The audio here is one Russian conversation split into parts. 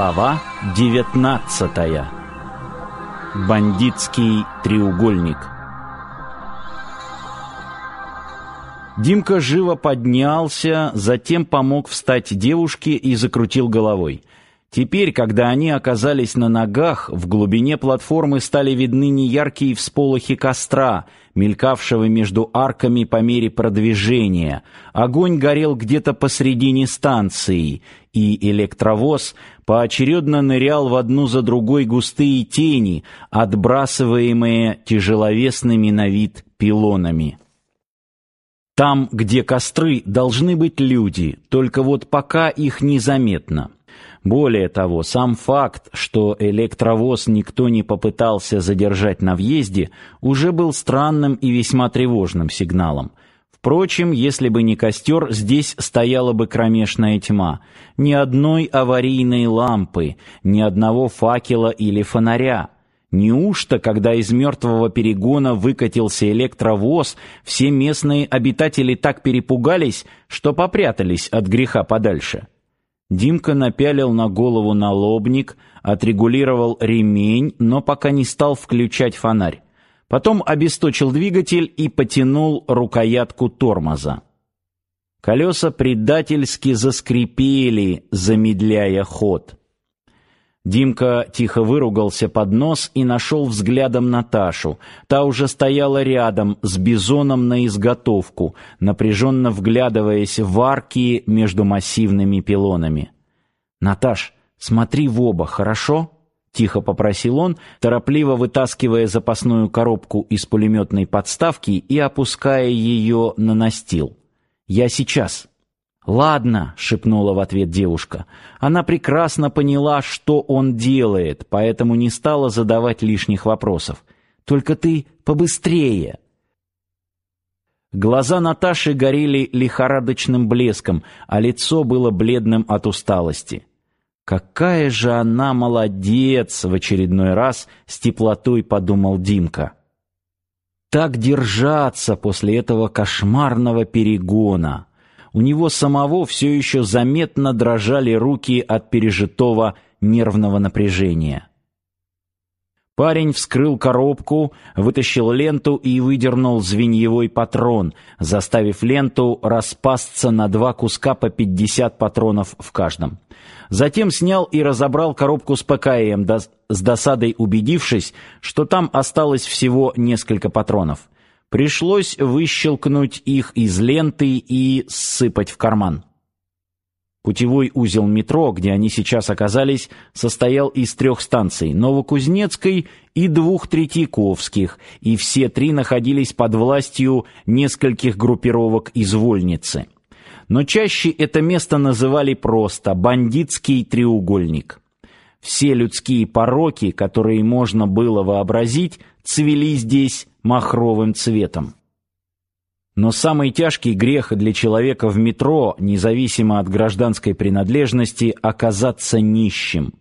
Глава 19. Бандитский треугольник. Димка живо поднялся, затем помог встать девушке и закрутил головой. Теперь, когда они оказались на ногах, в глубине платформы стали видны неяркие всполохи костра, мелькавшего между арками по мере продвижения. Огонь горел где-то посредине станции, и электровоз поочередно нырял в одну за другой густые тени, отбрасываемые тяжеловесными на вид пилонами. Там, где костры, должны быть люди, только вот пока их незаметно. Более того, сам факт, что электровоз никто не попытался задержать на въезде, уже был странным и весьма тревожным сигналом. Впрочем, если бы не костер, здесь стояла бы кромешная тьма. Ни одной аварийной лампы, ни одного факела или фонаря. Неужто, когда из мертвого перегона выкатился электровоз, все местные обитатели так перепугались, что попрятались от греха подальше? Димка напялил на голову налобник, отрегулировал ремень, но пока не стал включать фонарь. Потом обесточил двигатель и потянул рукоятку тормоза. Колеса предательски заскрипели, замедляя ход. Димка тихо выругался под нос и нашел взглядом Наташу. Та уже стояла рядом с бизоном на изготовку, напряженно вглядываясь в арки между массивными пилонами. «Наташ, смотри в оба, хорошо?» — тихо попросил он, торопливо вытаскивая запасную коробку из пулеметной подставки и опуская ее на настил. «Я сейчас». «Ладно», — шепнула в ответ девушка. Она прекрасно поняла, что он делает, поэтому не стала задавать лишних вопросов. «Только ты побыстрее». Глаза Наташи горели лихорадочным блеском, а лицо было бледным от усталости. «Какая же она молодец!» — в очередной раз с теплотой подумал Димка. «Так держаться после этого кошмарного перегона!» У него самого все еще заметно дрожали руки от пережитого нервного напряжения. Парень вскрыл коробку, вытащил ленту и выдернул звеньевой патрон, заставив ленту распасться на два куска по 50 патронов в каждом. Затем снял и разобрал коробку с ПКМ, с досадой убедившись, что там осталось всего несколько патронов. Пришлось выщелкнуть их из ленты и сыпать в карман. Путевой узел метро, где они сейчас оказались, состоял из трех станций: Новокузнецкой и двух Третьяковских, и все три находились под властью нескольких группировок из Вольницы. Но чаще это место называли просто бандитский треугольник. Все людские пороки, которые можно было вообразить, цвели здесь махровым цветом. Но самый тяжкий грех для человека в метро, независимо от гражданской принадлежности, оказаться нищим.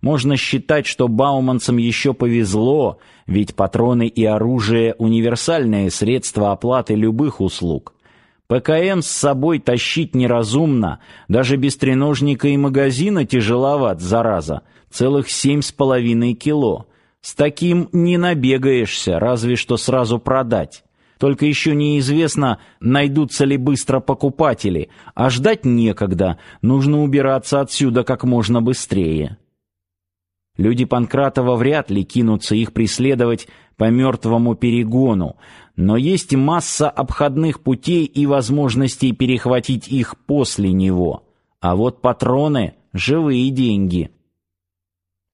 Можно считать, что бауманцам еще повезло, ведь патроны и оружие универсальные средства оплаты любых услуг. ПКМ с собой тащить неразумно, даже без треножника и магазина тяжеловат, зараза, целых семь с половиной кило. С таким не набегаешься, разве что сразу продать. Только еще неизвестно, найдутся ли быстро покупатели, а ждать некогда, нужно убираться отсюда как можно быстрее. Люди Панкратова вряд ли кинутся их преследовать по мертвому перегону, но есть масса обходных путей и возможностей перехватить их после него. А вот патроны — живые деньги —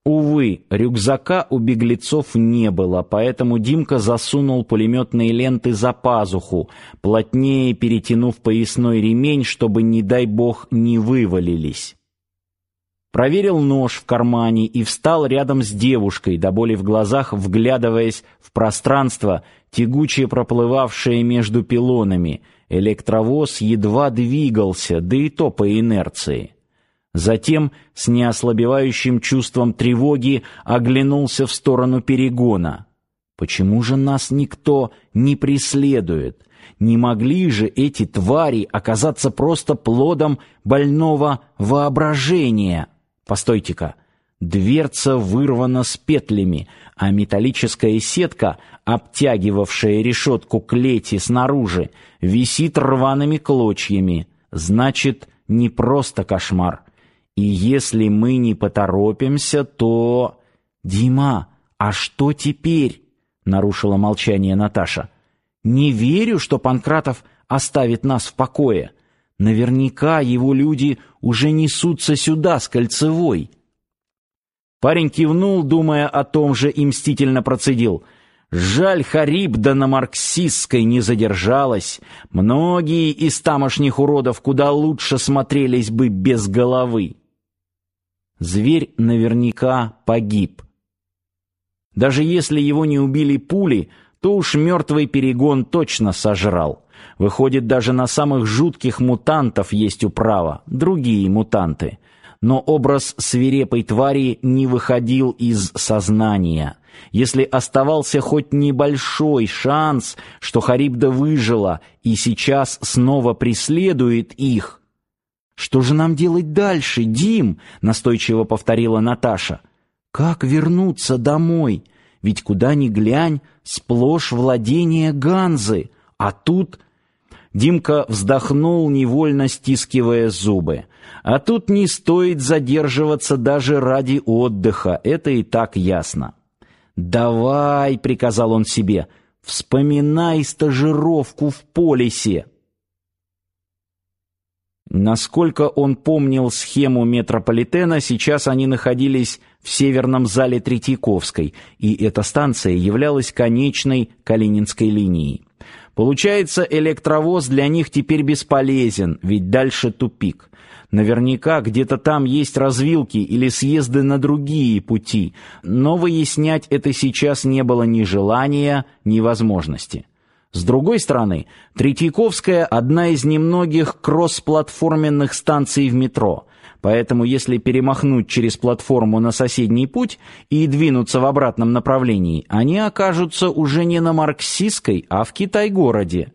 Увы, рюкзака у беглецов не было, поэтому Димка засунул пулеметные ленты за пазуху, плотнее перетянув поясной ремень, чтобы, не дай бог, не вывалились. Проверил нож в кармане и встал рядом с девушкой, до боли в глазах вглядываясь в пространство, тягуче проплывавшее между пилонами. Электровоз едва двигался, да и то по инерции. Затем с неослабевающим чувством тревоги оглянулся в сторону перегона. Почему же нас никто не преследует? Не могли же эти твари оказаться просто плодом больного воображения? Постойте-ка. Дверца вырвана с петлями, а металлическая сетка, обтягивавшая решетку клети снаружи, висит рваными клочьями. Значит, не просто кошмар. И если мы не поторопимся, то... Дима, а что теперь? Нарушила молчание Наташа. Не верю, что Панкратов оставит нас в покое. Наверняка его люди уже несутся сюда с кольцевой. Парень кивнул, думая о том же, и мстительно процедил: Жаль, Харибда на марксистской не задержалась. Многие из тамошних уродов куда лучше смотрелись бы без головы зверь наверняка погиб. Даже если его не убили пули, то уж мертвый перегон точно сожрал. Выходит, даже на самых жутких мутантов есть управа, другие мутанты. Но образ свирепой твари не выходил из сознания. Если оставался хоть небольшой шанс, что Харибда выжила и сейчас снова преследует их, что же нам делать дальше, Дим? настойчиво повторила Наташа. Как вернуться домой? Ведь куда ни глянь, сплошь владение Ганзы, а тут Димка вздохнул, невольно стискивая зубы. А тут не стоит задерживаться даже ради отдыха, это и так ясно. «Давай», — приказал он себе, — «вспоминай стажировку в полисе». Насколько он помнил схему метрополитена, сейчас они находились в северном зале Третьяковской, и эта станция являлась конечной Калининской линии. Получается, электровоз для них теперь бесполезен, ведь дальше тупик. Наверняка где-то там есть развилки или съезды на другие пути, но выяснять это сейчас не было ни желания, ни возможности. С другой стороны, Третьяковская одна из немногих кроссплатформенных станций в метро. Поэтому если перемахнуть через платформу на соседний путь и двинуться в обратном направлении, они окажутся уже не на Марксистской, а в Китай-городе.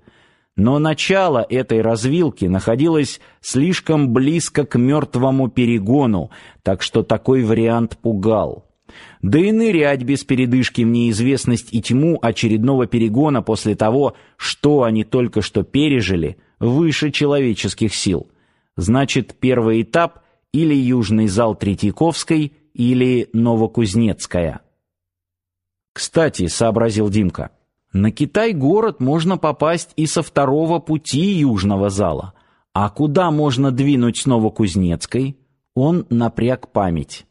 Но начало этой развилки находилось слишком близко к мертвому перегону, так что такой вариант пугал. Да и нырять без передышки в неизвестность и тьму очередного перегона после того, что они только что пережили, выше человеческих сил. Значит, первый этап или южный зал Третьяковской, или Новокузнецкая. Кстати, сообразил Димка, на Китай-город можно попасть и со второго пути южного зала. А куда можно двинуть с Новокузнецкой? Он напряг память.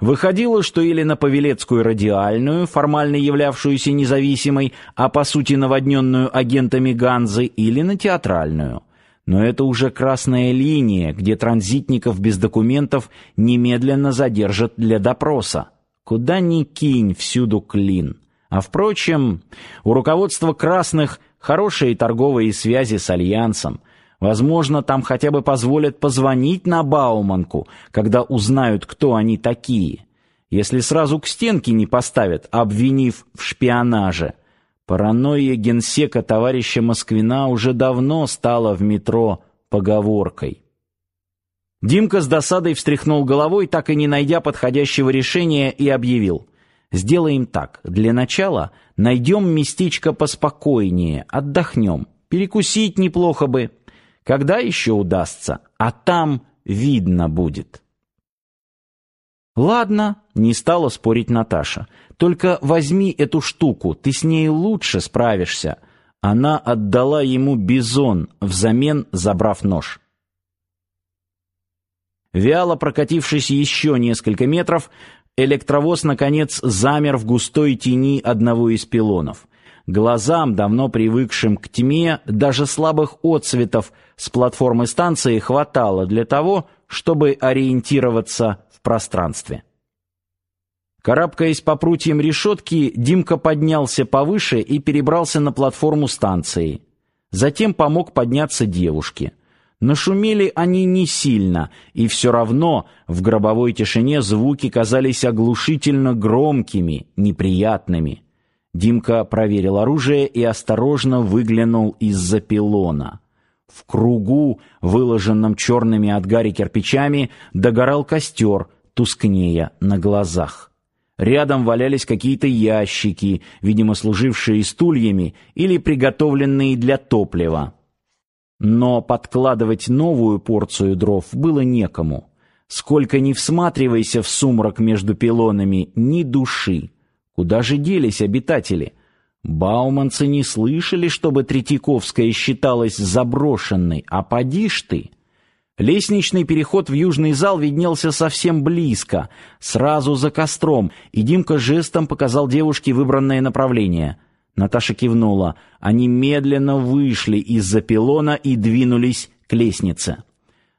Выходило, что или на Павелецкую радиальную, формально являвшуюся независимой, а по сути наводненную агентами Ганзы, или на театральную. Но это уже красная линия, где транзитников без документов немедленно задержат для допроса. Куда ни кинь, всюду клин. А впрочем, у руководства красных хорошие торговые связи с альянсом. Возможно, там хотя бы позволят позвонить на Бауманку, когда узнают, кто они такие. Если сразу к стенке не поставят, обвинив в шпионаже. Паранойя генсека товарища Москвина уже давно стала в метро поговоркой. Димка с досадой встряхнул головой, так и не найдя подходящего решения, и объявил: "Сделаем так. Для начала найдем местечко поспокойнее, отдохнем. Перекусить неплохо бы. Когда еще удастся? А там видно будет. Ладно, не стала спорить Наташа. Только возьми эту штуку, ты с ней лучше справишься. Она отдала ему бизон, взамен забрав нож. Вяло прокатившись еще несколько метров, Электровоз, наконец, замер в густой тени одного из пилонов. Глазам, давно привыкшим к тьме, даже слабых отсветов с платформы станции хватало для того, чтобы ориентироваться в пространстве. Карабкаясь по прутьям решетки, Димка поднялся повыше и перебрался на платформу станции. Затем помог подняться девушке. Нашумели они не сильно, и все равно в гробовой тишине звуки казались оглушительно громкими, неприятными. Димка проверил оружие и осторожно выглянул из-за пилона. В кругу, выложенном черными от гари кирпичами, догорал костер, тускнея на глазах. Рядом валялись какие-то ящики, видимо, служившие стульями или приготовленные для топлива. Но подкладывать новую порцию дров было некому. Сколько ни всматривайся в сумрак между пилонами, ни души. Куда же делись обитатели? Бауманцы не слышали, чтобы Третьяковская считалась заброшенной, а поди ж ты... Лестничный переход в южный зал виднелся совсем близко, сразу за костром, и Димка жестом показал девушке выбранное направление. Наташа кивнула. Они медленно вышли из-за пилона и двинулись к лестнице.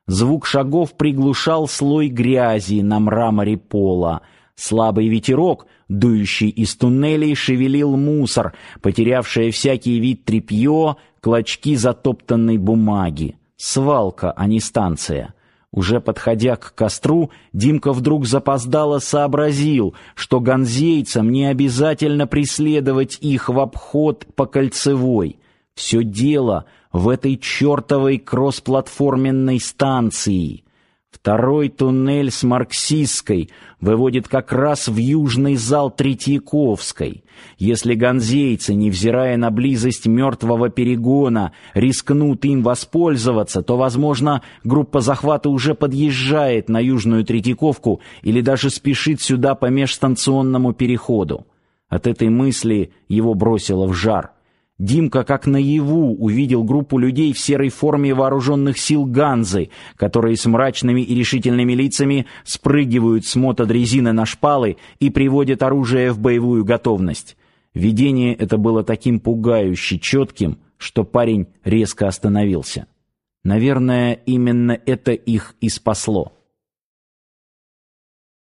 Звук шагов приглушал слой грязи на мраморе пола. Слабый ветерок, дующий из туннелей, шевелил мусор, потерявшее всякий вид тряпье, клочки затоптанной бумаги. Свалка, а не станция. Уже подходя к костру, Димка вдруг запоздало сообразил, что ганзейцам не обязательно преследовать их в обход по кольцевой. Все дело в этой чертовой кроссплатформенной станции. Второй туннель с Марксистской выводит как раз в южный зал Третьяковской. Если ганзейцы, невзирая на близость мертвого перегона, рискнут им воспользоваться, то, возможно, группа захвата уже подъезжает на южную Третьяковку или даже спешит сюда по межстанционному переходу. От этой мысли его бросило в жар. Димка как наяву увидел группу людей в серой форме вооруженных сил Ганзы, которые с мрачными и решительными лицами спрыгивают с мотодрезины на шпалы и приводят оружие в боевую готовность. Видение это было таким пугающе четким, что парень резко остановился. Наверное, именно это их и спасло.